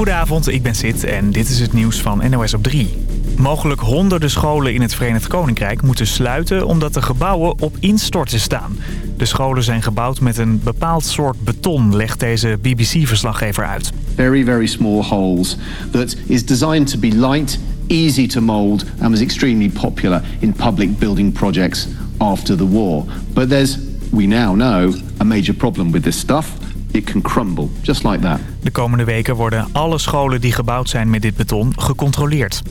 Goedenavond, ik ben Sid en dit is het nieuws van NOS op 3. Mogelijk honderden scholen in het Verenigd Koninkrijk moeten sluiten... omdat de gebouwen op instorten staan. De scholen zijn gebouwd met een bepaald soort beton, legt deze BBC-verslaggever uit. Very, very small holes that is designed to be light, easy to mold... and was extremely popular in public building projects after the war. But there's, we now know, a major problem with this stuff it can crumble, just like that. De komende weken worden alle scholen die gebouwd zijn met dit beton gecontroleerd.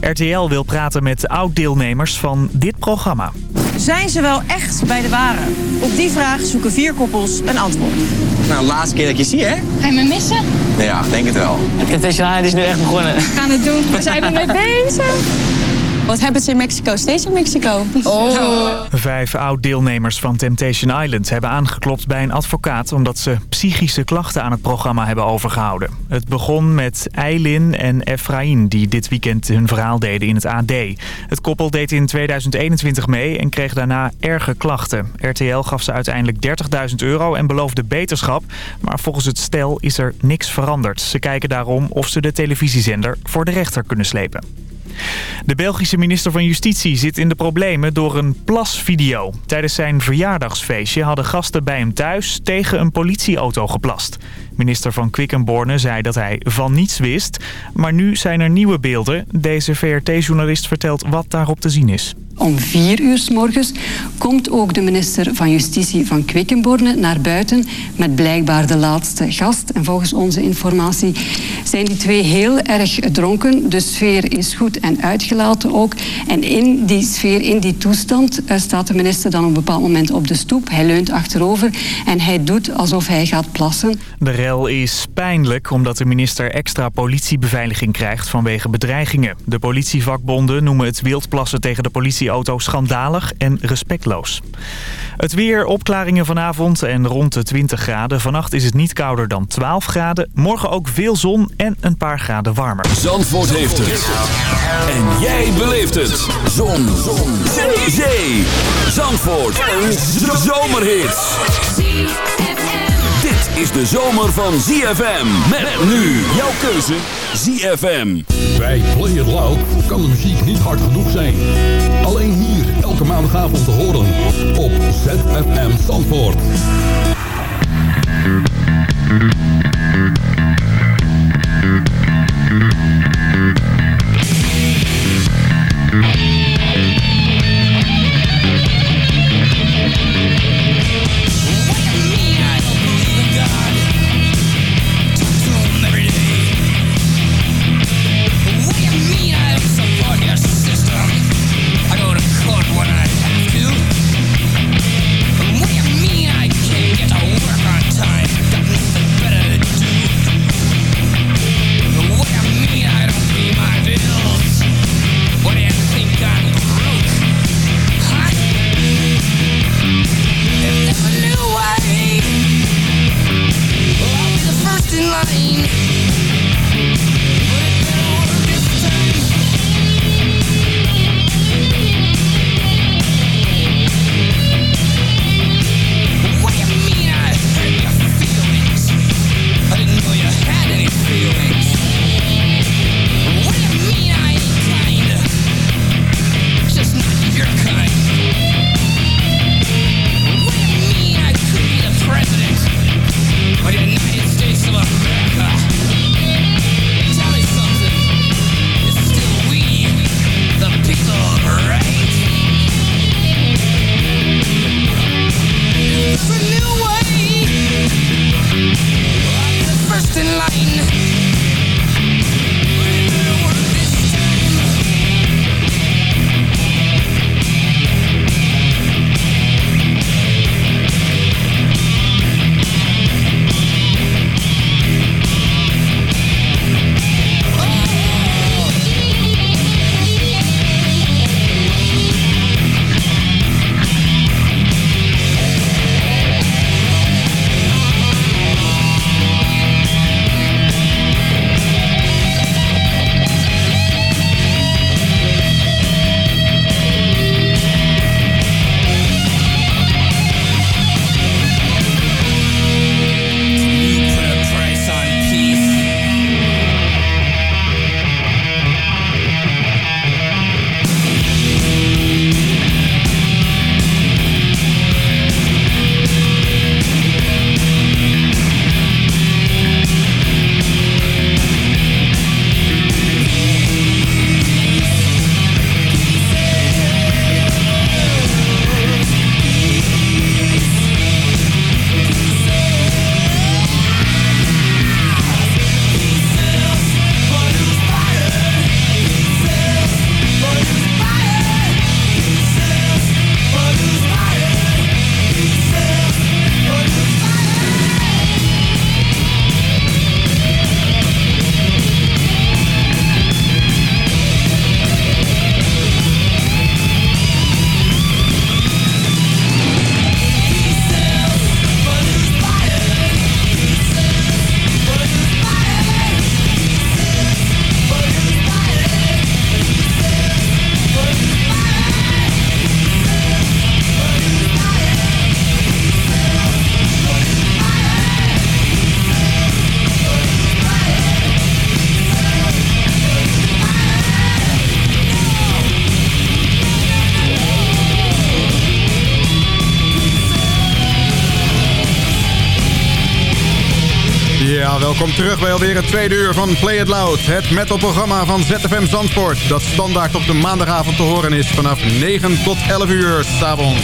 RTL wil praten met oud-deelnemers van dit programma. Zijn ze wel echt bij de ware? Op die vraag zoeken vier koppels een antwoord. Nou, laatste keer dat ik je zie, hè? Ga je me missen? Ja, denk het wel. Het is nu echt begonnen. We gaan het doen. We zijn ermee bezig. Wat hebben ze in Mexico? Steeds in Mexico. Oh. Vijf oud-deelnemers van Temptation Island hebben aangeklopt bij een advocaat... omdat ze psychische klachten aan het programma hebben overgehouden. Het begon met Eilin en Efraïn die dit weekend hun verhaal deden in het AD. Het koppel deed in 2021 mee en kreeg daarna erge klachten. RTL gaf ze uiteindelijk 30.000 euro en beloofde beterschap. Maar volgens het stel is er niks veranderd. Ze kijken daarom of ze de televisiezender voor de rechter kunnen slepen. De Belgische minister van Justitie zit in de problemen door een plasvideo. Tijdens zijn verjaardagsfeestje hadden gasten bij hem thuis tegen een politieauto geplast. Minister van Quickenborne zei dat hij van niets wist. Maar nu zijn er nieuwe beelden. Deze VRT-journalist vertelt wat daarop te zien is. Om vier uur s morgens komt ook de minister van Justitie van Quickenborne naar buiten met blijkbaar de laatste gast. En volgens onze informatie zijn die twee heel erg dronken. De sfeer is goed en uitgelaten ook. En in die sfeer, in die toestand, eh, staat de minister dan op een bepaald moment op de stoep. Hij leunt achterover en hij doet alsof hij gaat plassen. De is pijnlijk omdat de minister extra politiebeveiliging krijgt vanwege bedreigingen. De politievakbonden noemen het wildplassen tegen de politie auto schandalig en respectloos. Het weer, opklaringen vanavond en rond de 20 graden. Vannacht is het niet kouder dan 12 graden. Morgen ook veel zon en een paar graden warmer. Zandvoort heeft het. En jij beleeft het. Zon. zon. Zee. Zee. Zandvoort. Een zomerhit. Is de zomer van ZFM. Met nu jouw keuze ZFM. Bij Play It Loud kan de muziek niet hard genoeg zijn. Alleen hier elke maandagavond te horen op ZFM Zandvoort. Welkom terug bij alweer het tweede uur van Play It Loud. Het metalprogramma van ZFM Zandvoort. Dat standaard op de maandagavond te horen is vanaf 9 tot 11 uur s'avonds.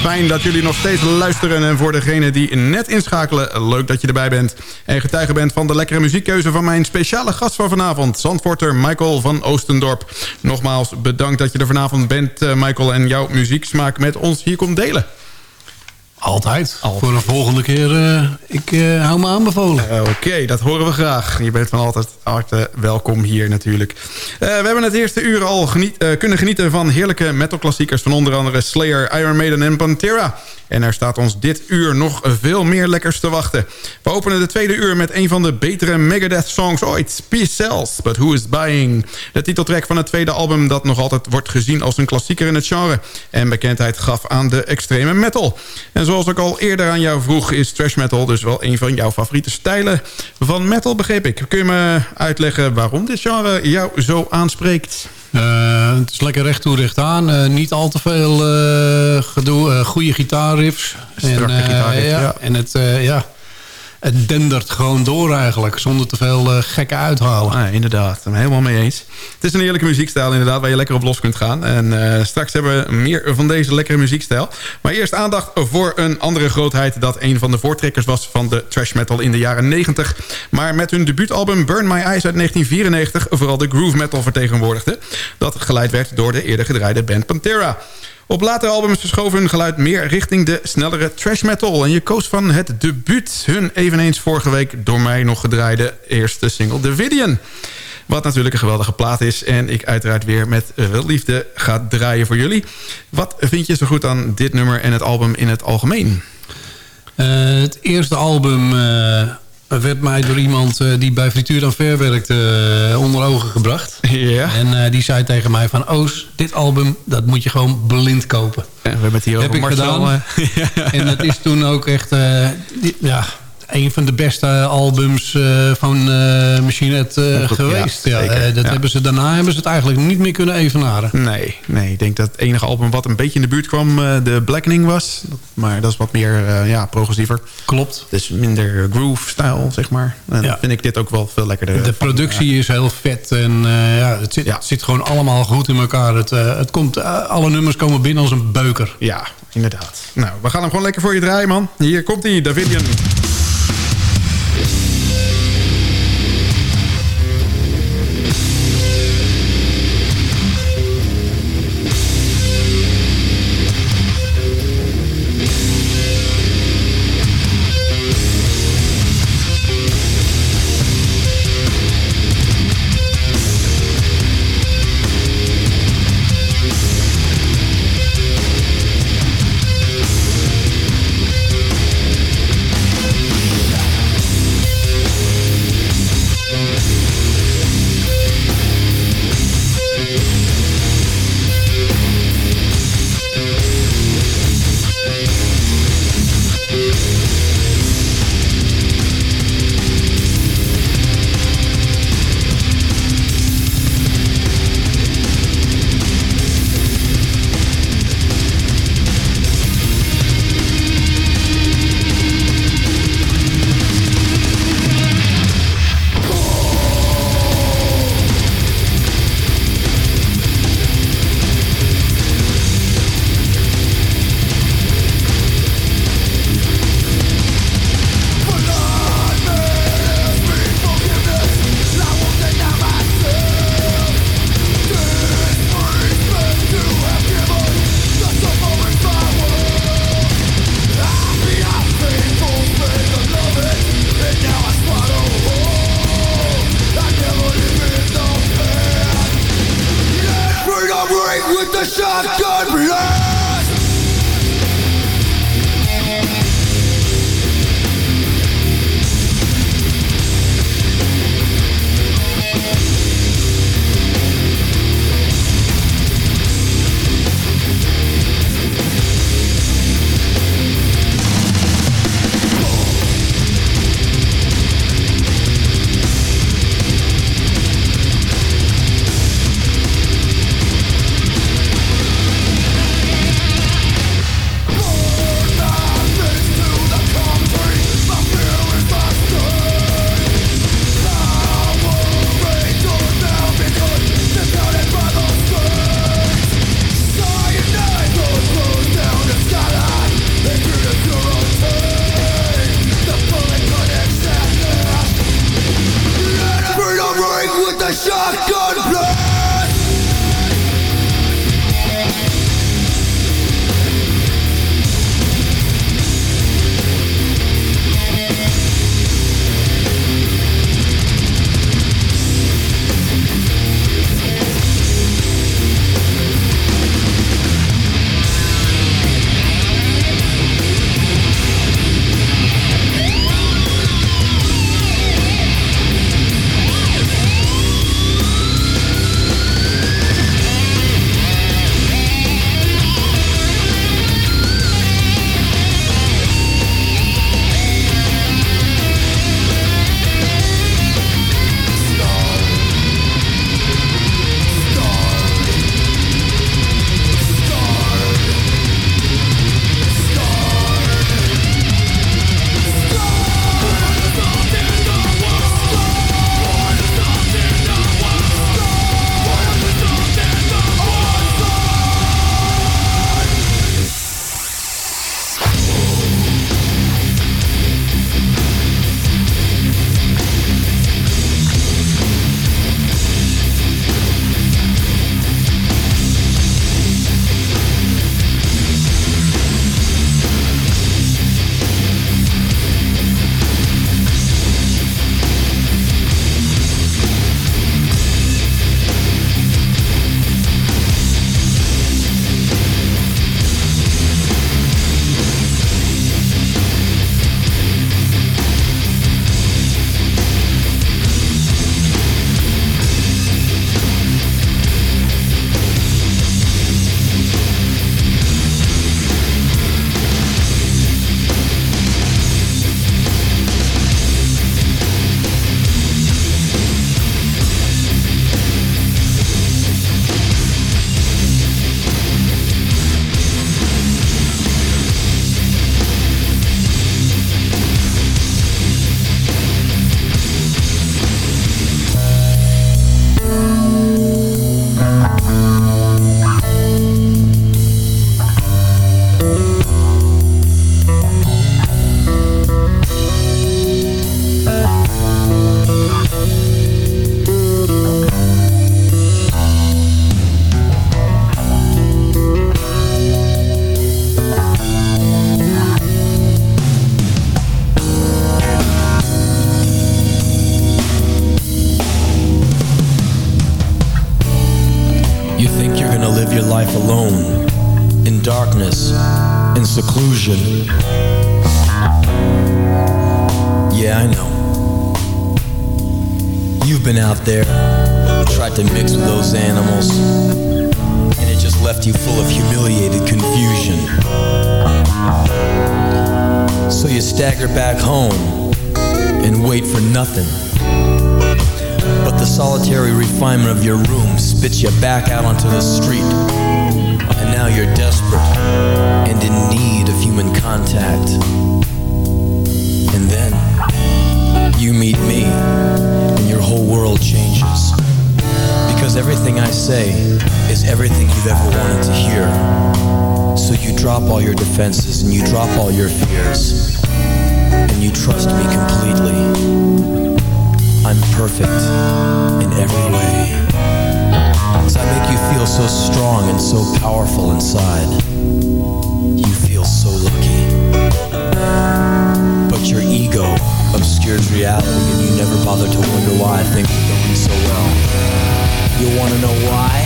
Fijn dat jullie nog steeds luisteren. En voor degenen die net inschakelen, leuk dat je erbij bent. En getuige bent van de lekkere muziekkeuze van mijn speciale gast van vanavond. Zandvoorter Michael van Oostendorp. Nogmaals bedankt dat je er vanavond bent, eh, Michael. En jouw muzieksmaak met ons hier komt delen. Altijd. Voor een volgende keer, uh, ik uh, hou me aanbevolen. Uh, Oké, dat horen we graag. Je bent van altijd harte welkom hier natuurlijk. we hebben het eerste uur al geniet, kunnen genieten van heerlijke metalklassiekers... van onder andere Slayer, Iron Maiden en Pantera. En er staat ons dit uur nog veel meer lekkers te wachten. We openen de tweede uur met een van de betere Megadeth-songs ooit. Peace Sells, But Who Is Buying? De titeltrack van het tweede album dat nog altijd wordt gezien als een klassieker in het genre... en bekendheid gaf aan de extreme metal. En zoals ik al eerder aan jou vroeg... is trash metal dus wel een van jouw favoriete stijlen van metal, begreep ik. Kun je me uitleggen waarom dit genre jou zo aanspreekt? Uh, het is lekker recht toe, recht aan. Uh, niet al te veel uh, gedoe. goede gitaarriffs. Strakke en, gitaarriffs, ja. En het, ja, het dendert gewoon door eigenlijk. Zonder te veel uh, gekke uithalen. Ah, inderdaad, ik helemaal mee eens. Het is een heerlijke muziekstijl inderdaad, waar je lekker op los kunt gaan. En uh, straks hebben we meer van deze lekkere muziekstijl. Maar eerst aandacht voor een andere grootheid... dat een van de voortrekkers was van de trash metal in de jaren 90. Maar met hun debuutalbum Burn My Eyes uit 1994... vooral de groove metal vertegenwoordigde. Dat geleid werd door de eerder gedraaide band Pantera. Op latere albums verschoven hun geluid meer richting de snellere trash metal. En je koos van het debuut hun eveneens vorige week door mij nog gedraaide eerste single Davidian. Wat natuurlijk een geweldige plaat is. En ik uiteraard weer met veel liefde ga draaien voor jullie. Wat vind je zo goed aan dit nummer en het album in het algemeen? Uh, het eerste album... Uh werd mij door iemand uh, die bij Frituur dan Ver werkte uh, onder ogen gebracht. Ja. En uh, die zei tegen mij van... Oos, dit album, dat moet je gewoon blind kopen. Ja, we hebben het hier Heb over ik Marcel. gedaan. en dat is toen ook echt... Die, ja, een van de beste albums uh, van uh, Machine Head uh, geweest. Ja, ja dat ja. Hebben ze, daarna hebben ze het eigenlijk niet meer kunnen evenaren. Nee, nee, ik denk dat het enige album wat een beetje in de buurt kwam... de Blackening was. Maar dat is wat meer ja, progressiever. Klopt. Dus minder groove-style, zeg maar. En ja. vind ik dit ook wel veel lekkerder. De productie is heel vet. En ja, het, zit, het zit gewoon allemaal goed in elkaar. Het, het komt, alle nummers komen binnen als een beuker. Ja, inderdaad. Nou, we gaan hem gewoon lekker voor je draaien, man. Hier komt hij, Davidian. Thank. Yeah, I know. You've been out there, tried to mix with those animals, and it just left you full of humiliated confusion. So you stagger back home and wait for nothing. But the solitary refinement of your room spits you back out onto the street. And now you're desperate and in need of human contact. And then you meet me, and your whole world changes. Because everything I say is everything you've ever wanted to hear. So you drop all your defenses and you drop all your fears. And you trust me completely. I'm perfect in every way. Cause I make you feel so strong and so powerful inside. You feel so lucky. But your ego obscures reality and you never bother to wonder why things are going so well. You wanna know why?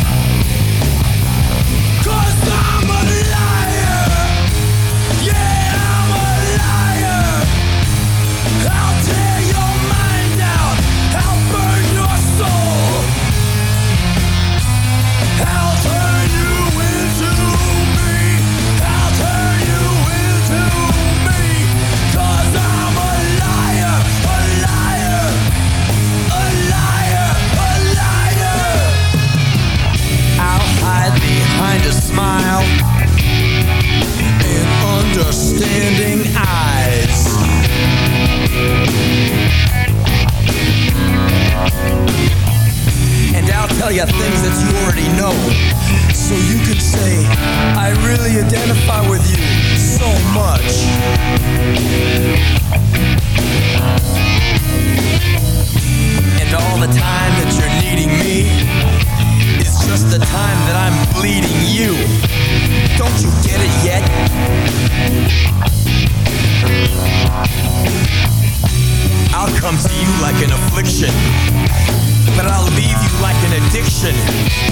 A smile and understanding eyes. And I'll tell you things that you already know. So you can say, I really identify with you so much. And all the time that you're needing me just the time that I'm bleeding you. Don't you get it yet? I'll come to you like an affliction, but I'll leave you like an addiction.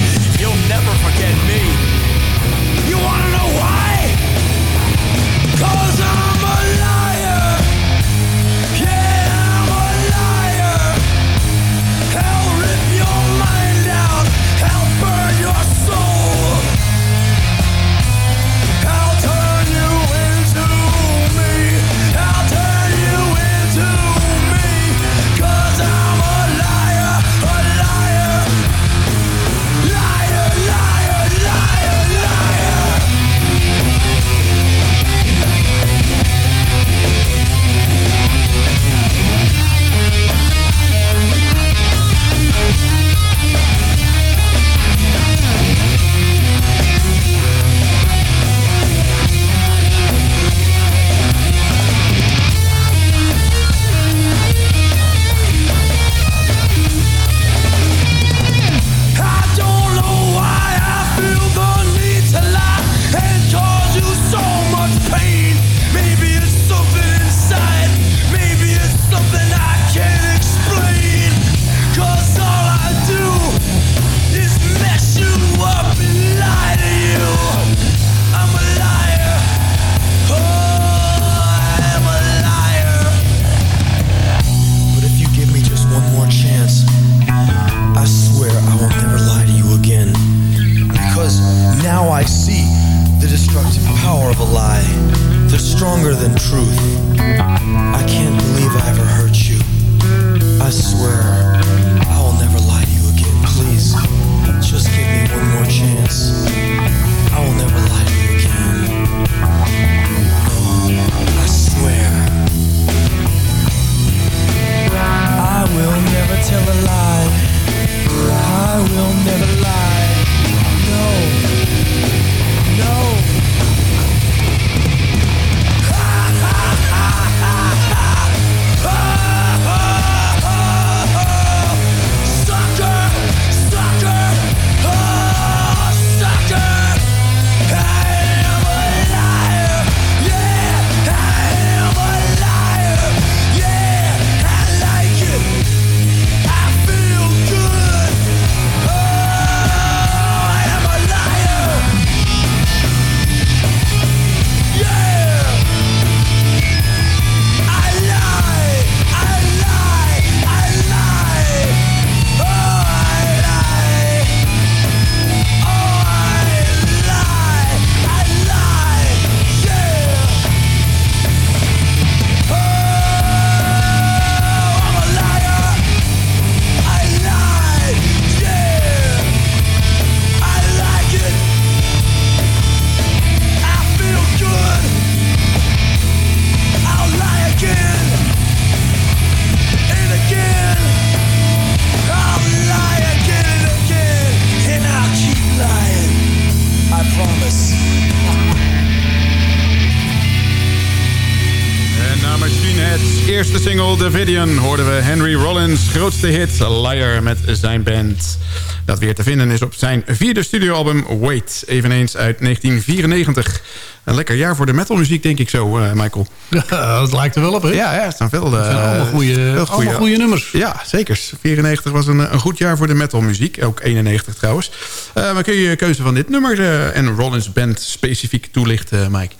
Hoorden we Henry Rollins' grootste hit Liar met zijn band. Dat weer te vinden is op zijn vierde studioalbum Wait, eveneens uit 1994. Een lekker jaar voor de metalmuziek, denk ik zo, uh, Michael. Ja, dat lijkt er wel op, hè? Ja, ja het staan veel... Uh, allemaal goede, allemaal goede nummers. Ja, zeker. 94 was een, een goed jaar voor de metalmuziek. Ook 91 trouwens. Uh, maar kun je je keuze van dit nummer en Rollins Band specifiek toelichten, Mike?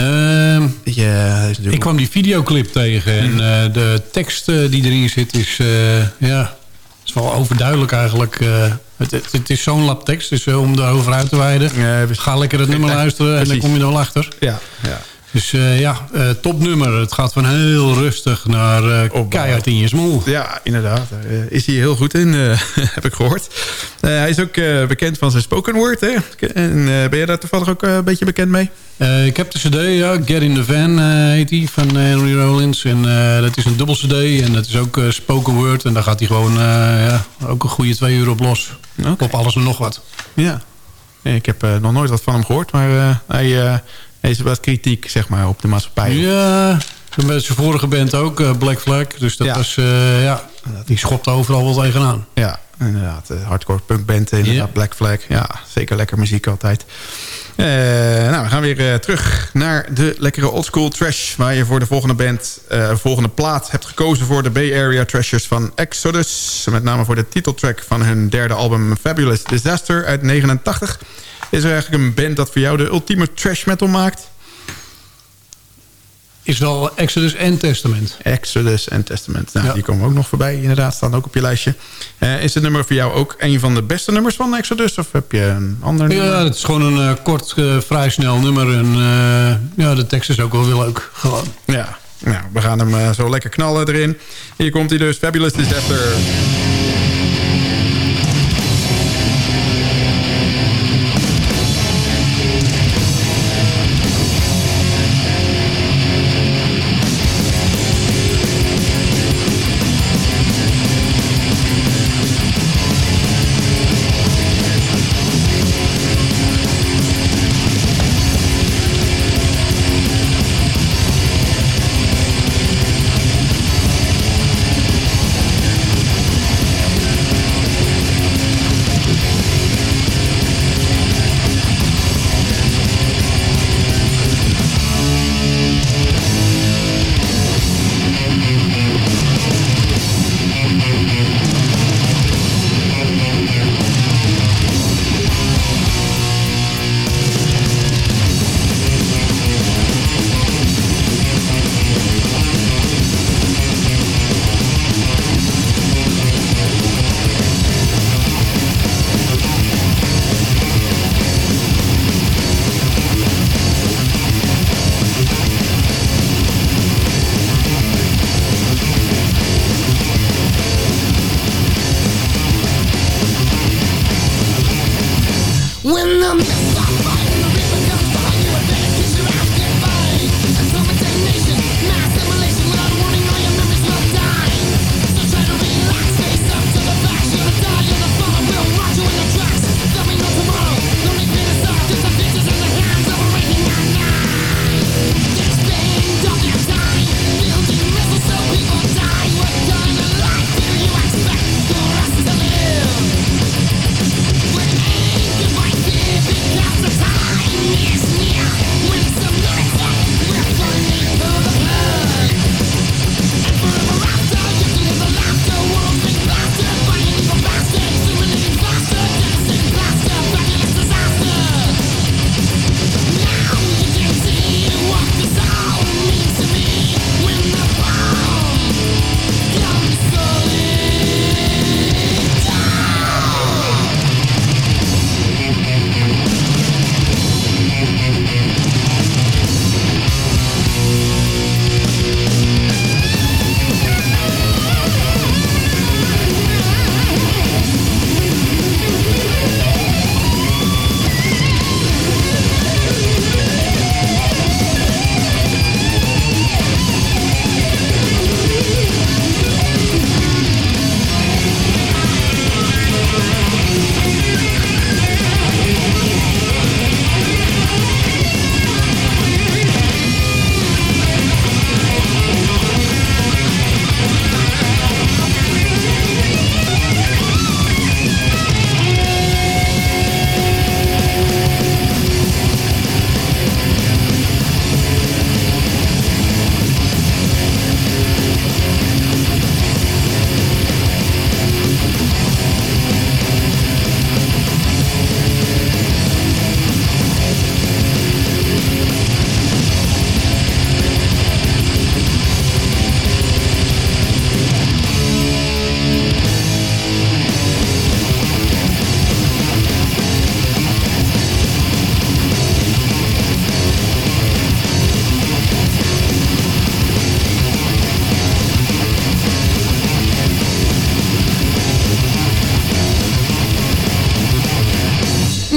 Uh, ja, ik kwam die videoclip tegen en uh, de tekst uh, die erin zit is, ja, is wel overduidelijk eigenlijk. Het, het, het, is zo'n lap tekst, dus om erover uit te wijden. Ja, Ga lekker het nummer luisteren en dan kom je er wel achter. Ja, ja. Dus uh, ja, uh, topnummer. Het gaat van heel rustig naar uh, keihard in je smoel. Ja, inderdaad. is hij heel goed in, heb ik gehoord. hij is ook bekend van zijn spoken word. Hè? En, ben je daar toevallig ook een beetje bekend mee? ik heb de cd, ja. Get in the Van heet die, van Henry Rollins. En dat is een dubbel cd en dat is ook spoken word. En daar gaat hij gewoon ja, ook een goede twee uur op los. Okay. Op alles en nog wat. Ja. Ik heb nog nooit wat van hem gehoord, maar hij is wat kritiek zeg maar, op de maatschappij. Ja, met zijn vorige band ook, uh, Black Flag. Dus dat was, uh, ja, die schopt overal wel tegenaan. Ja, inderdaad. hardcore punkband, inderdaad, ja. Black Flag. Ja, zeker lekker muziek altijd. Uh, nou, we gaan weer terug naar de lekkere oldschool trash... waar je voor de volgende band, volgende plaat hebt gekozen... voor de Bay Area Trashers van Exodus. Met name voor de titeltrack van hun derde album Fabulous Disaster uit 89... Is er eigenlijk een band dat voor jou de ultieme trash metal maakt? Is wel Exodus en Testament. Exodus en Testament. Nou, Die komen ook nog voorbij, inderdaad. Staan ook op je lijstje. Uh, is het nummer voor jou ook een van de beste nummers van Exodus? Of heb je een ander nummer? Ja, het is gewoon een uh, kort, uh, vrij snel nummer. En ja, de tekst is ook wel heel leuk. Gewoon. Ja, nou, we gaan hem zo lekker knallen erin. Hier komt hij dus. Fabulous Disaster.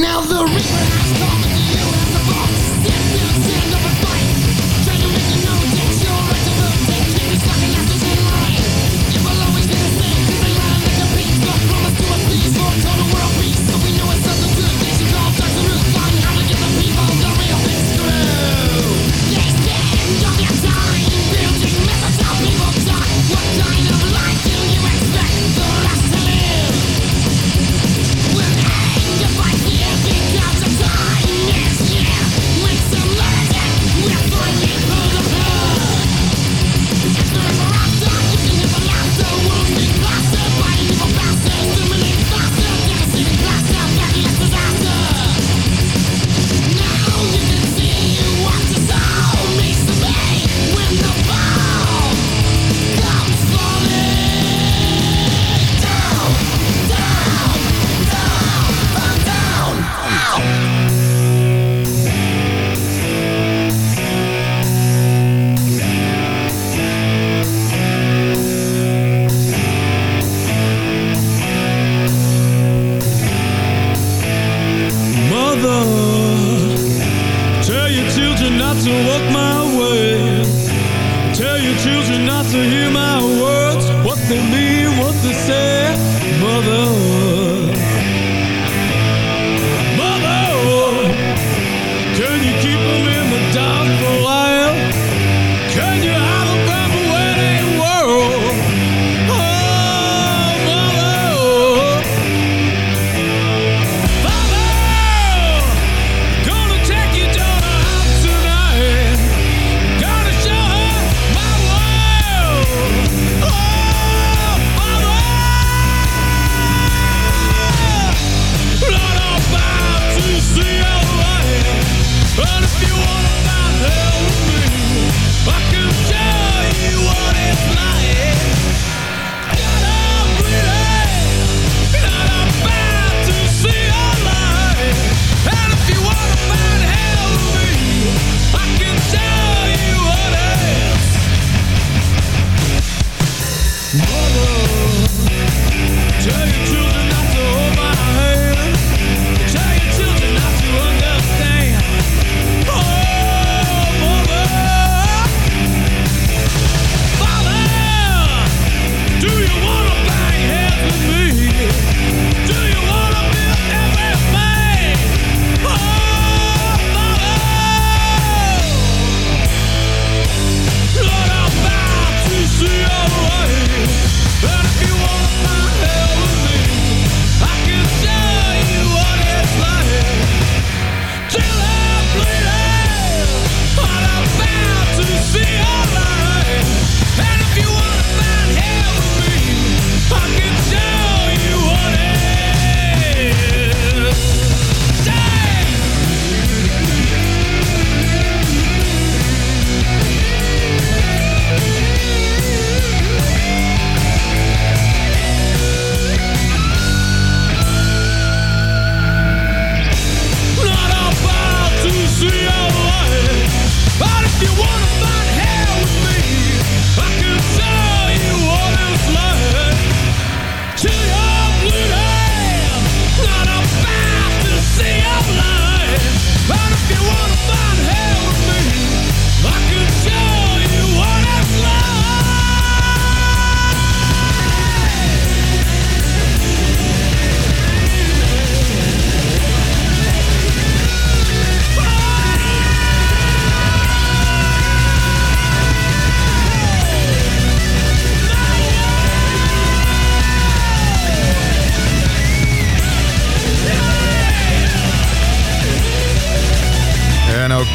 Now the reaper has come, and you have a boss, step down, stand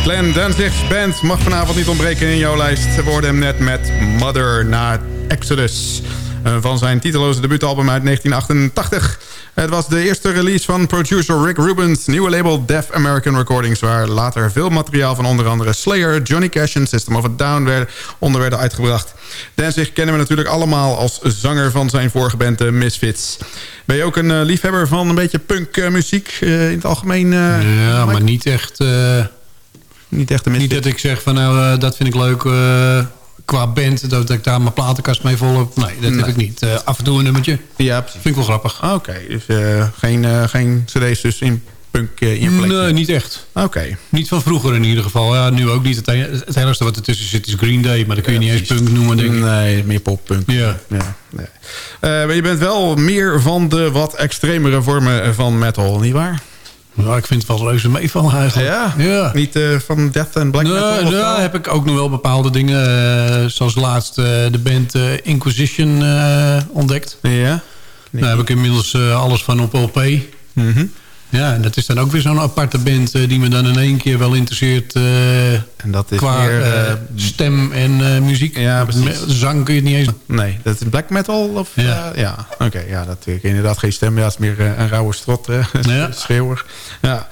Glenn Danzig's band mag vanavond niet ontbreken in jouw lijst. We hoorden hem net met Mother na Exodus. Eh, van zijn titeloze debuutalbum uit 1988. Het was de eerste release van producer Rick Rubens... nieuwe label Deaf American Recordings... waar later veel materiaal van onder andere Slayer, Johnny Cash... en System of a Down werden, onder werden uitgebracht. Danzig kennen we natuurlijk allemaal als zanger van zijn vorige band The Misfits. Ben je ook een uh, liefhebber van een beetje punkmuziek uh, in het algemeen? ja, maar niet echt niet echt Niet dat ik zeg van nou, uh, dat vind ik leuk uh, qua band. Dat, ik daar mijn platenkast mee vol heb. Nee, dat nee. heb ik niet. Uh, af en toe een nummertje. Ja, precies. Vind ik wel grappig. Ah, Oké, okay. dus geen, geen cd's dus in punk in? Nee, niet echt. Oké. Niet van vroeger in ieder geval. Ja, nu ook niet. Het, het enige wat ertussen zit is Green Day. Maar dat kun je niet eens punk noemen, denk ik. Nee, meer poppunk. Ja. ja nee. maar je bent wel meer van de wat extremere vormen van metal, nietwaar? Ja, ik vind het wel reuze meevallen eigenlijk. Ja? ja. Niet uh, van death en black nee, metal? Ja, heb ik ook nog wel bepaalde dingen. Uh, zoals laatst uh, de band Inquisition ontdekt. Ja? Daar heb ik inmiddels alles van op LP. Mm -hmm. Ja, en dat is dan ook weer zo'n aparte band die me dan in één keer wel interesseert. En dat is qua meer, stem en muziek. Ja, Zang kun je het niet eens... Nee, dat is black metal? Of, ja. ja. Oké, ja, dat ik inderdaad geen stem. Ja, het is meer een rauwe strot. ja. Schreeuwer. Ja.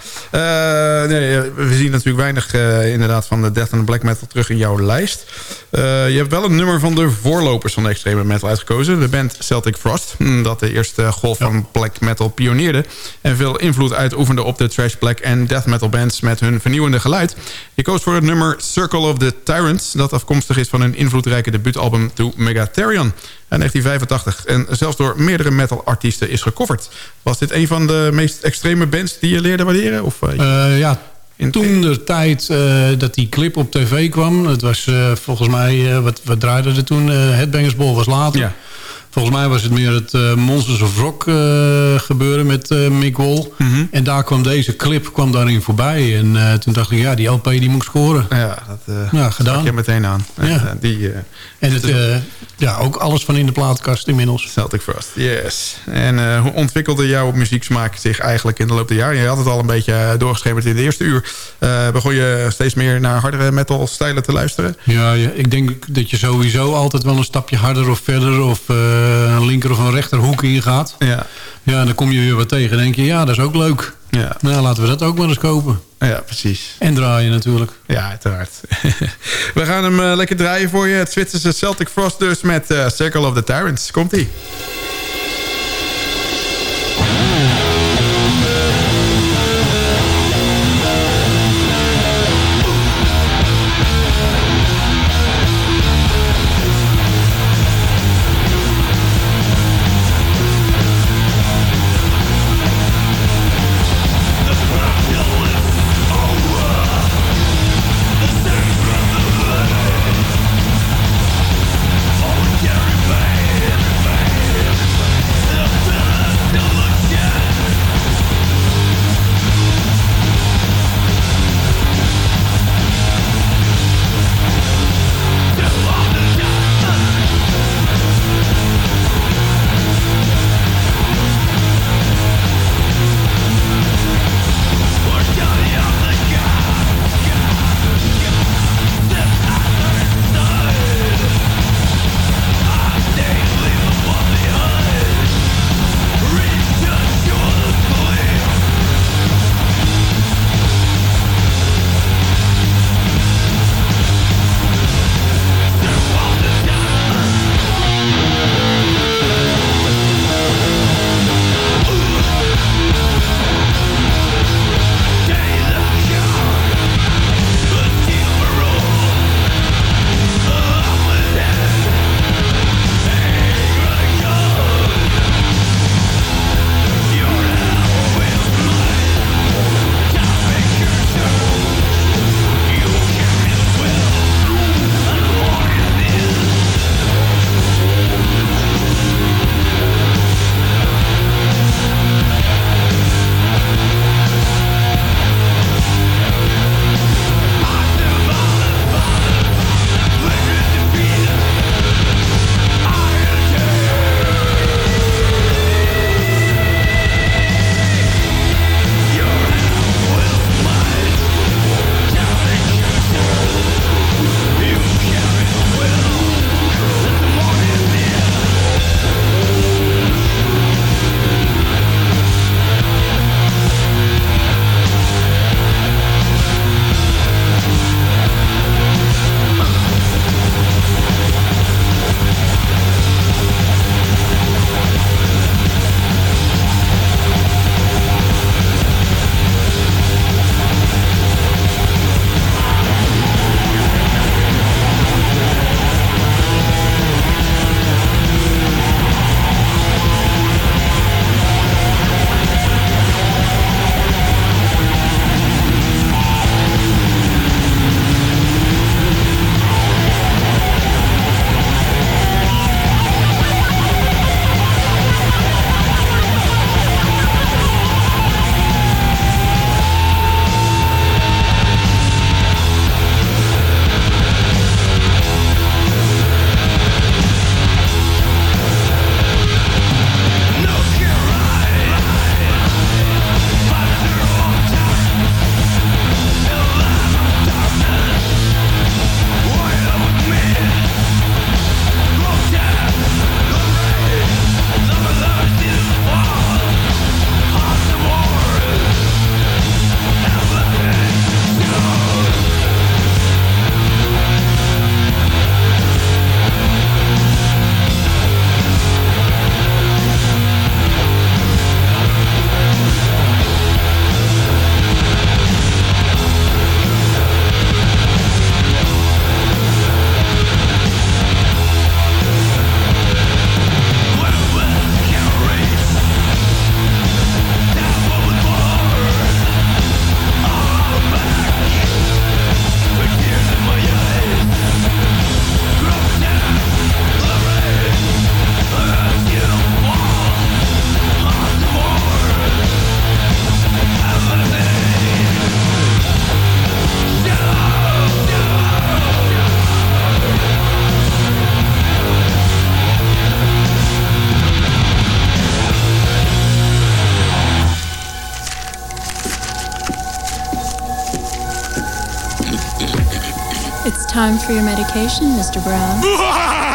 Nee, we zien natuurlijk weinig inderdaad van de death en black metal terug in jouw lijst. Je hebt wel een nummer van de voorlopers van de extreme metal uitgekozen. De band Celtic Frost. hm, Dat de eerste golf ja. van black metal pioneerde. En veel invloed uitoefende op de trash black en death metal bands met hun vernieuwende geluid. Je koos voor het nummer Circle of the Tyrants. Dat afkomstig is van hun invloedrijke debuutalbum To Megatherion. In 1985. En zelfs door meerdere metal-artiesten is gecoverd. Was dit een van de meest extreme bands die je leerde waarderen? Of, uh, ja, in toen de tijd uh, dat die clip op tv kwam... het was uh, volgens mij... wat, wat draaide er toen? Headbangers Ball was later. Ja. Volgens mij was het meer het uh, Monsters of Rock uh, gebeuren met uh, Mick Wall. Mm -hmm. En daar kwam deze clip kwam daarin voorbij. En toen dacht ik, ja, die LP die moet scoren. Ja, dat ja, gedaan. je meteen aan. Ja. die, en het, ja, ook alles van in de plaatkast inmiddels. Celtic Frost, yes. En hoe ontwikkelde jouw muzieksmaak zich eigenlijk in de loop der jaren? Je had het al een beetje doorgeschreven in de eerste uur. begon je steeds meer naar hardere metal stijlen te luisteren? Ja, ja, ik denk dat je sowieso altijd wel een stapje harder of verder... of een linker of een rechterhoek ingaat. Ja. Ja, dan kom je weer wat tegen en denk je, ja, dat is ook leuk. Ja. Nou, laten we dat ook maar eens kopen. Ja, precies. En draaien natuurlijk. Ja, uiteraard. we gaan hem uh, lekker draaien voor je. Het Zwitserse Celtic Frost dus met uh, Circle of the Tyrants. Komt-ie. Time for your medication, Mr. Brown?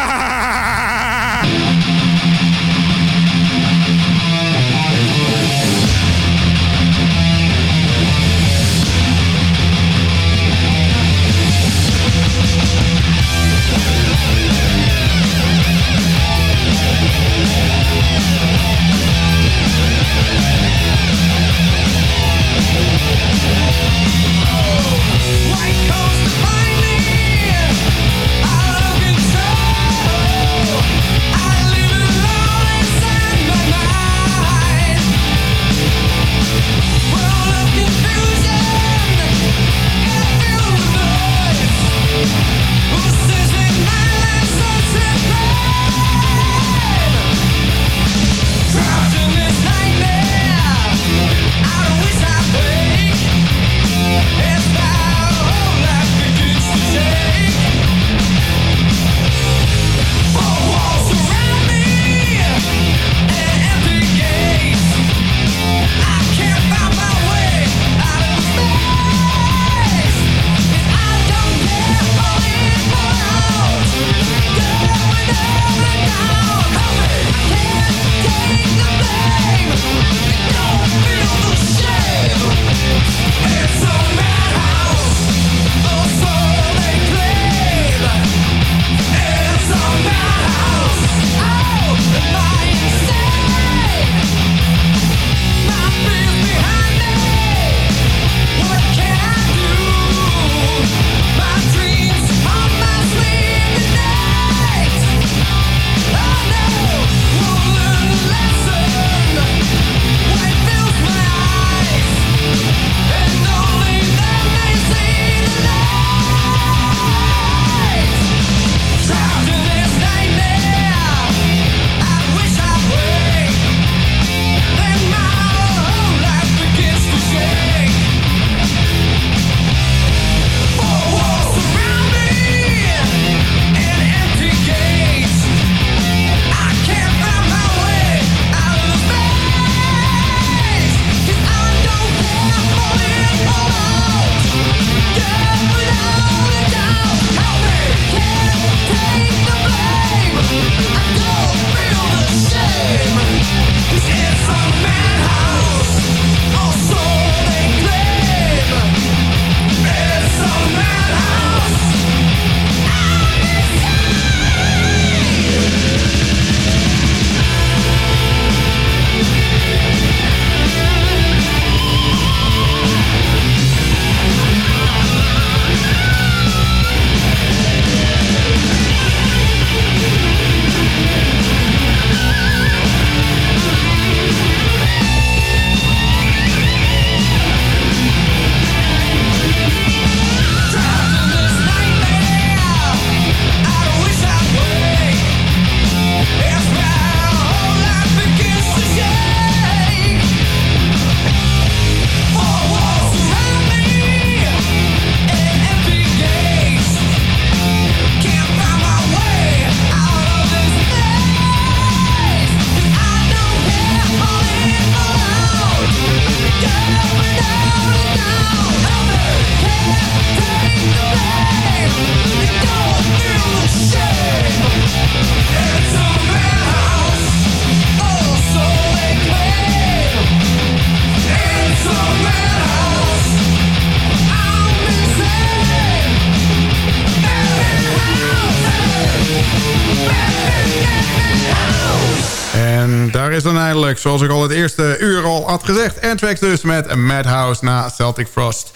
zoals ik al het eerste uur al had gezegd. Anthrax dus met Madhouse na Celtic Frost.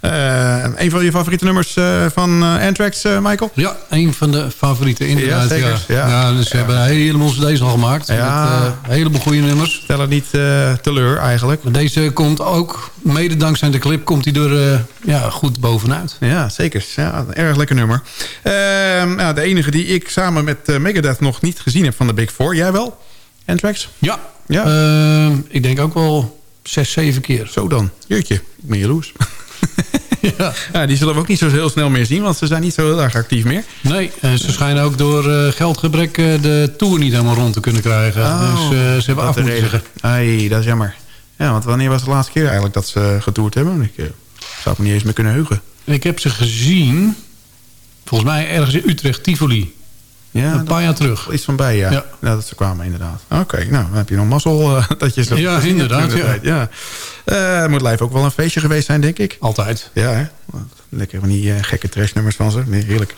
Uh, een van je favoriete nummers uh, van uh, Anthrax, Michael? Ja, een van de favorieten inderdaad. Ja. Ja. ja. dus ze hebben een heleboel deze al gemaakt. Met, een heleboel goede nummers. Stel het niet teleur eigenlijk. Maar deze komt ook, mede dankzij de clip, komt hij er ja, goed bovenuit. Ja, zeker. Ja, een erg lekker nummer. Ehm, nou, de enige die ik samen met Megadeth nog niet gezien heb van de Big Four. Jij wel? Anthrax? Ja, ja? Uh, ik denk ook wel zes, zeven keer. Zo dan. Jeetje, ik ben jaloers. ja. ja. die zullen we ook niet zo heel snel meer zien, want ze zijn niet zo heel erg actief meer. Nee, en ze schijnen ook door uh, geldgebrek uh, de tour niet helemaal rond te kunnen krijgen. Oh, dus uh, ze hebben af moeten zeggen. Ai, dat is jammer. Ja, want wanneer was de laatste keer eigenlijk dat ze getoerd hebben? Ik zou het me niet eens meer kunnen heugen. Ik heb ze gezien volgens mij ergens in Utrecht, Tivoli. Ja, een paar jaar terug. Iets van bij, ja. Ja. ja. dat ze kwamen inderdaad. Oké, nou, dan heb je nog mazzel eh, dat je zo... Ja, inderdaad, in de ja. Eh, het moet live ook wel een feestje geweest zijn, denk ik. Altijd. Ja, hè? Lekker van die eh, gekke trashnummers van ze. Nee, heerlijk.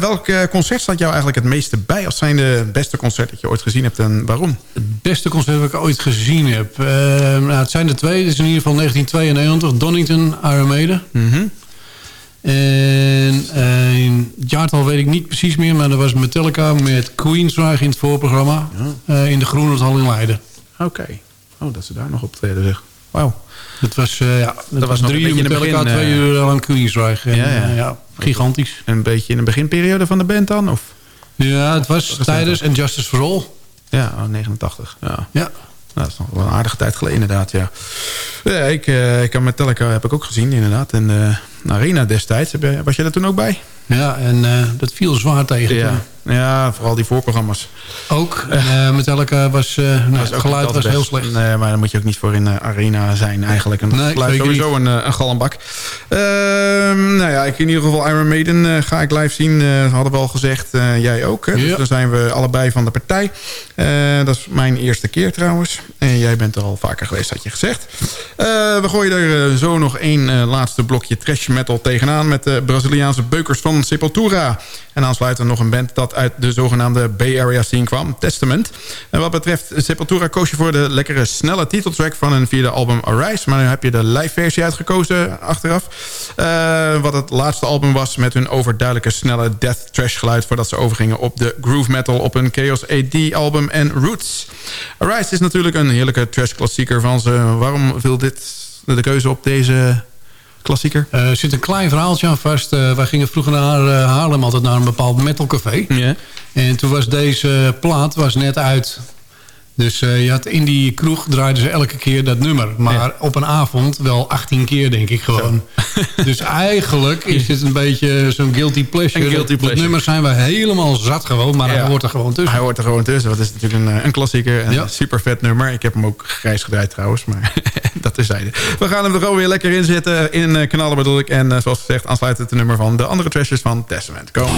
Welk concert staat jou eigenlijk het meeste bij... als zijn de beste concert dat je ooit gezien hebt en waarom? Het beste concert dat ik ooit gezien heb. Nou, het zijn er twee. Het is in ieder geval 1992. Donington, Maiden. Mhm. En het jaartal weet ik niet precies meer. Maar dat was Metallica met Queensrÿche in het voorprogramma. eh, in de Groenendhal in Leiden. Oké. Oh, dat ze daar nog optreden, zeg. Wauw. Dat was, eh, ja, dat was was drie een uur Metallica, begin, twee eh, uur lang Queensrÿche. En, Ja, ja. ja, gigantisch. Een beetje in de beginperiode van de band dan? Of? Ja, het was tijdens en Justice for All. Ja, oh, 89. Ja. Ja. Nou, dat is nog wel een aardige tijd geleden, inderdaad, ja. Ja, ik, eh ik heb Metallica heb ik ook gezien, inderdaad. En de Arena destijds. Heb je- Was je daar toen ook bij? Ja, en eh, dat viel zwaar tegen. Ja. Ja vooral die voorprogramma's. Ook. Eh, Metallica was... eh, nou, Dat het geluid was heel slecht. Nee, maar dan moet je ook niet voor in de arena zijn eigenlijk. En Nee, blijft zeker sowieso een, eh, een galmbak. Ehm, nou ja, ik in ieder geval Iron Maiden eh, ga ik live zien. eh hadden we al gezegd. eh, jij ook. Hè? Dus dan zijn we allebei van de partij. Eh, dat is mijn eerste keer trouwens. En jij bent er al vaker geweest, had je gezegd. Eh, we gooien er eh, zo nog één eh, laatste blokje trash metal tegenaan... met de Braziliaanse beukers van Sepultura. En aansluiten nog een band dat uit de zogenaamde Bay Area scene kwam, Testament. En wat betreft Sepultura koos je voor de lekkere snelle titeltrack van hun vierde album Arise. Maar nu heb je de live versie uitgekozen achteraf. Eh, wat het laatste album was met hun overduidelijke snelle death trash geluid... voordat ze overgingen op de groove metal op hun Chaos AD album en Roots. Arise is natuurlijk een heerlijke trash klassieker van ze. Waarom viel dit de keuze op deze klassieker? Eh, Er zit een klein verhaaltje aan vast. Eh, wij gingen vroeger naar eh, Haarlem altijd naar een bepaald metalcafé. Ja. En toen was deze plaat was net uit. Dus eh, je had in die kroeg draaiden ze elke keer dat nummer. Maar op een avond wel 18 keer, denk ik gewoon. dus eigenlijk is dit een beetje zo'n guilty pleasure. Een guilty Dat nummer zijn we helemaal zat gewoon. Maar hij hoort er gewoon tussen. Hij hoort er gewoon tussen. Want het is natuurlijk een, eh, een klassieker. Een Ja. super vet nummer. Ik heb hem ook grijs gedraaid trouwens. Maar dat is zijde. We gaan hem er gewoon weer lekker in zitten. In eh, knallen bedoel ik. En zoals gezegd aansluit het nummer van de andere trashers van Testament. Kom.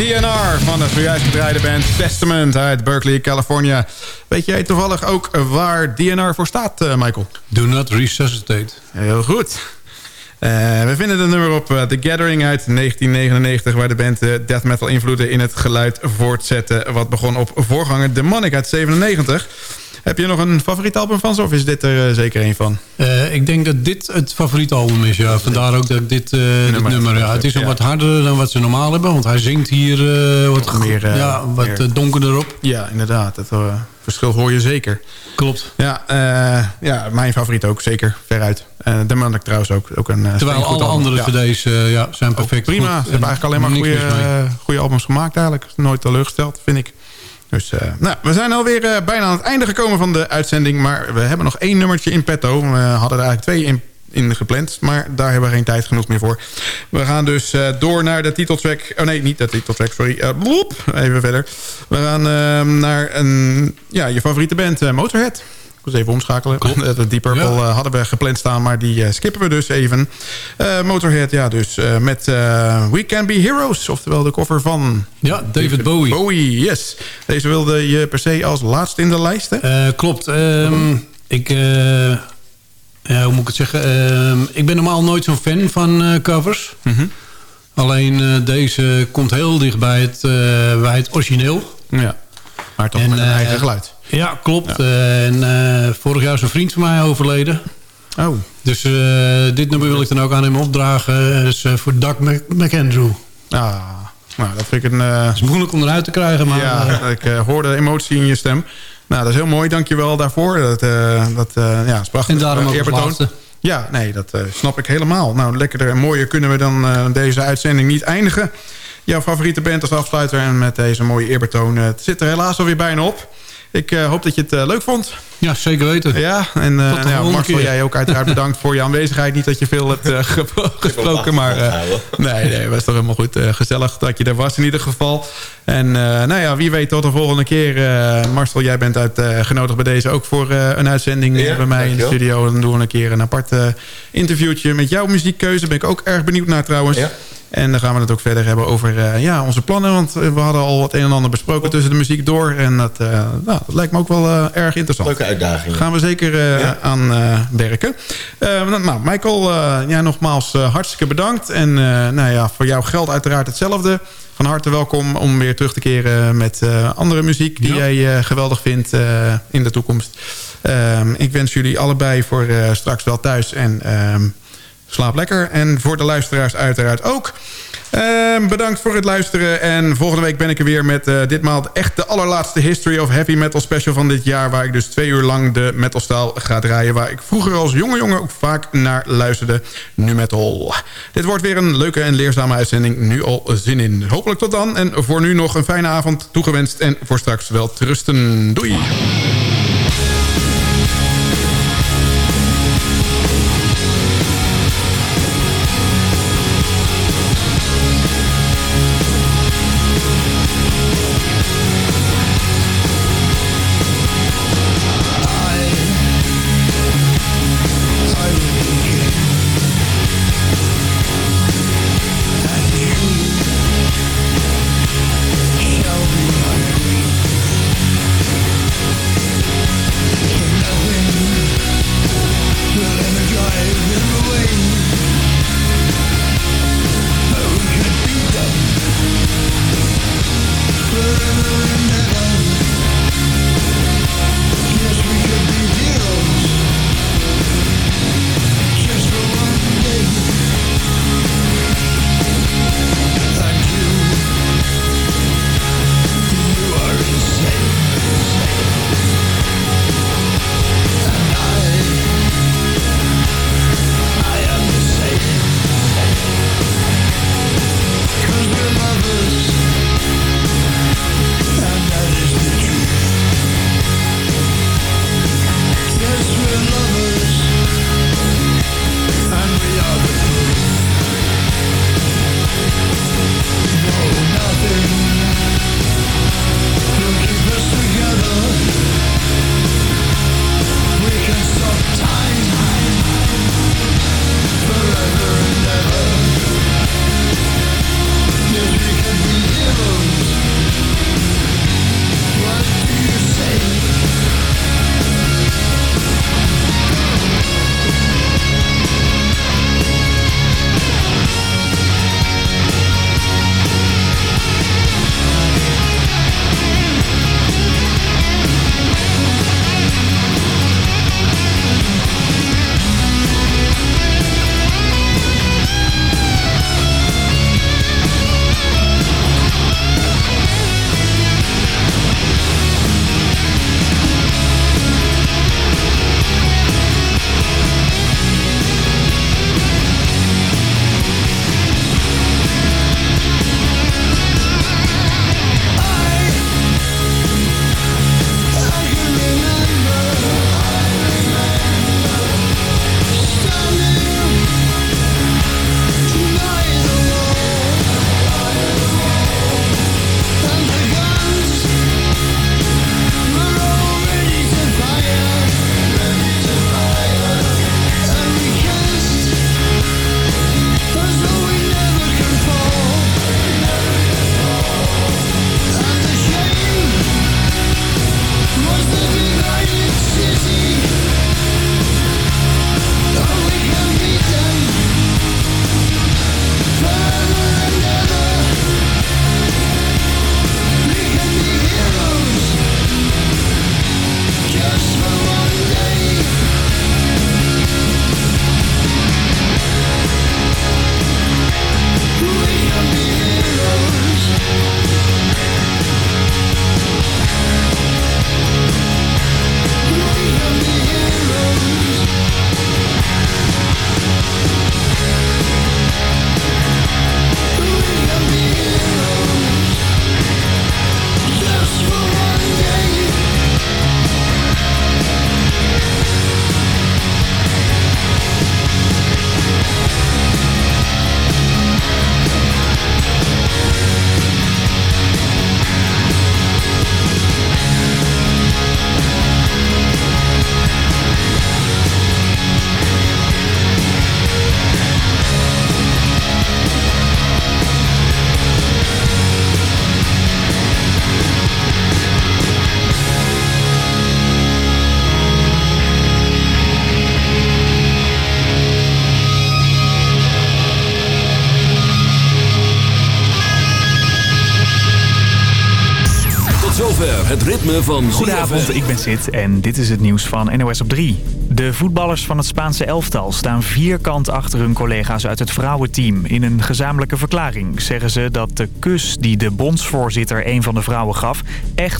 DNR van de zojuist gedraaide band Testament uit Berkeley, California. Weet jij toevallig ook waar DNR voor staat, uh, Michael? Do not resuscitate. Heel goed. Uh, we vinden het nummer op uh, The Gathering uit 1999... waar de band uh, death metal invloeden in het geluid voortzette... wat begon op voorganger Demonic uit 97... Heb je nog een favoriet album van ze of is dit er uh, zeker een van? Uh, ik denk dat dit het favoriete album is, ja. Vandaar ook dat ik dit, uh, nummer, dit nummer ja. Het is nog wat harder dan wat ze normaal hebben, want hij zingt hier wat, meer, ja, wat meer. donkerder op. Ja, inderdaad. Het verschil hoor je zeker. Klopt. Ja, ja mijn favoriet ook, zeker. Veruit. de man ik trouwens ook. ook een, Terwijl alle andere ja. cd's ja, zijn perfect ook prima. Goed. Ze hebben eigenlijk alleen maar goede, goede albums gemaakt eigenlijk. Nooit teleurgesteld, vind ik. Dus uh, nou, we zijn alweer uh, bijna aan het einde gekomen van de uitzending. Maar we hebben nog één nummertje in petto. We hadden er eigenlijk twee in, in gepland. Maar daar hebben we geen tijd genoeg meer voor. We gaan dus uh, door naar de titeltrack. Oh nee, niet de titeltrack, sorry. bloep, even verder. We gaan naar een, ja, je favoriete band, Motorhead. Even omschakelen. De Deep Purple ja. uh, hadden we gepland staan, maar die uh, skippen we dus even. Uh, Motorhead, ja, dus met We Can Be Heroes. Oftewel de cover van... Ja, David Bowie. Bowie, yes. Deze wilde je per se als laatste in de lijst, hè? klopt. Um, ik... ja, hoe moet ik het zeggen? Ehm, ik ben normaal nooit zo'n fan van covers. Mm -hmm. Alleen deze komt heel dicht bij het, bij het origineel. Ja, maar toch en, met een eigen geluid. Ja, klopt. Ja. en uh, vorig jaar is een vriend van mij overleden. Oh. Dus uh, dit nummer wil ik dan ook aan hem opdragen. is uh, voor Doug McAndrew. Ah, nou, dat vind ik een... Het is moeilijk om eruit te krijgen, maar... Ja, ik hoorde de emotie in je stem. Nou, dat is heel mooi. Dankjewel daarvoor. Dat, dat ja, is prachtig. En daarom ook. Ja, nee, dat snap ik helemaal. Nou, lekkerder en mooier kunnen we dan deze uitzending niet eindigen. Jouw favoriete band als afsluiter en met deze mooie eerbetoon. het zit er helaas alweer bijna op. Ik uh, hoop dat je het uh, leuk vond. Ja, zeker weten. Ja, en uh, ja, Marcel, jij ook uiteraard bedankt voor je aanwezigheid. Niet dat je veel hebt gesproken, maar nee, nee, was toch helemaal goed. gezellig dat je er was in ieder geval. En nou ja, wie weet tot de volgende keer. Marcel, jij bent uitgenodigd bij deze ook voor een uitzending ja, bij mij in de studio. Dan doen we een keer een apart interviewtje met jouw muziekkeuze. Ben ik ook erg benieuwd naar trouwens. Ja. En dan gaan we het ook verder hebben over uh, ja, onze plannen. Want we hadden al het een en ander besproken tussen de muziek door. En dat, uh, nou, dat lijkt me ook wel uh, erg interessant. Leuke uitdaging. Gaan we zeker ja. aan werken. nou, Michael, ja, nogmaals hartstikke bedankt. En nou ja, voor jou geldt uiteraard hetzelfde. Van harte welkom om weer terug te keren met andere muziek... die ja. jij geweldig vindt in de toekomst. Ehm, ik wens jullie allebei voor straks wel thuis. En ehm, Slaap lekker. En voor de luisteraars uiteraard ook. Uh, bedankt voor het luisteren. En volgende week ben ik er weer met uh, ditmaal echt de allerlaatste History of Heavy Metal special van dit jaar. Waar ik dus twee uur lang de metalstijl ga draaien. Waar ik vroeger als jonge jongen ook vaak naar luisterde. Nu metal. Dit wordt weer een leuke en leerzame uitzending. Nu al zin in. Hopelijk tot dan. En voor nu nog een fijne avond toegewenst. En voor straks wel trusten. Doei. Het ritme van Goedenavond, ik ben Sid en dit is het nieuws van NOS op 3. De voetballers van het Spaanse elftal staan vierkant achter hun collega's uit het vrouwenteam. In een gezamenlijke verklaring zeggen ze dat de kus die de bondsvoorzitter een van de vrouwen gaf echt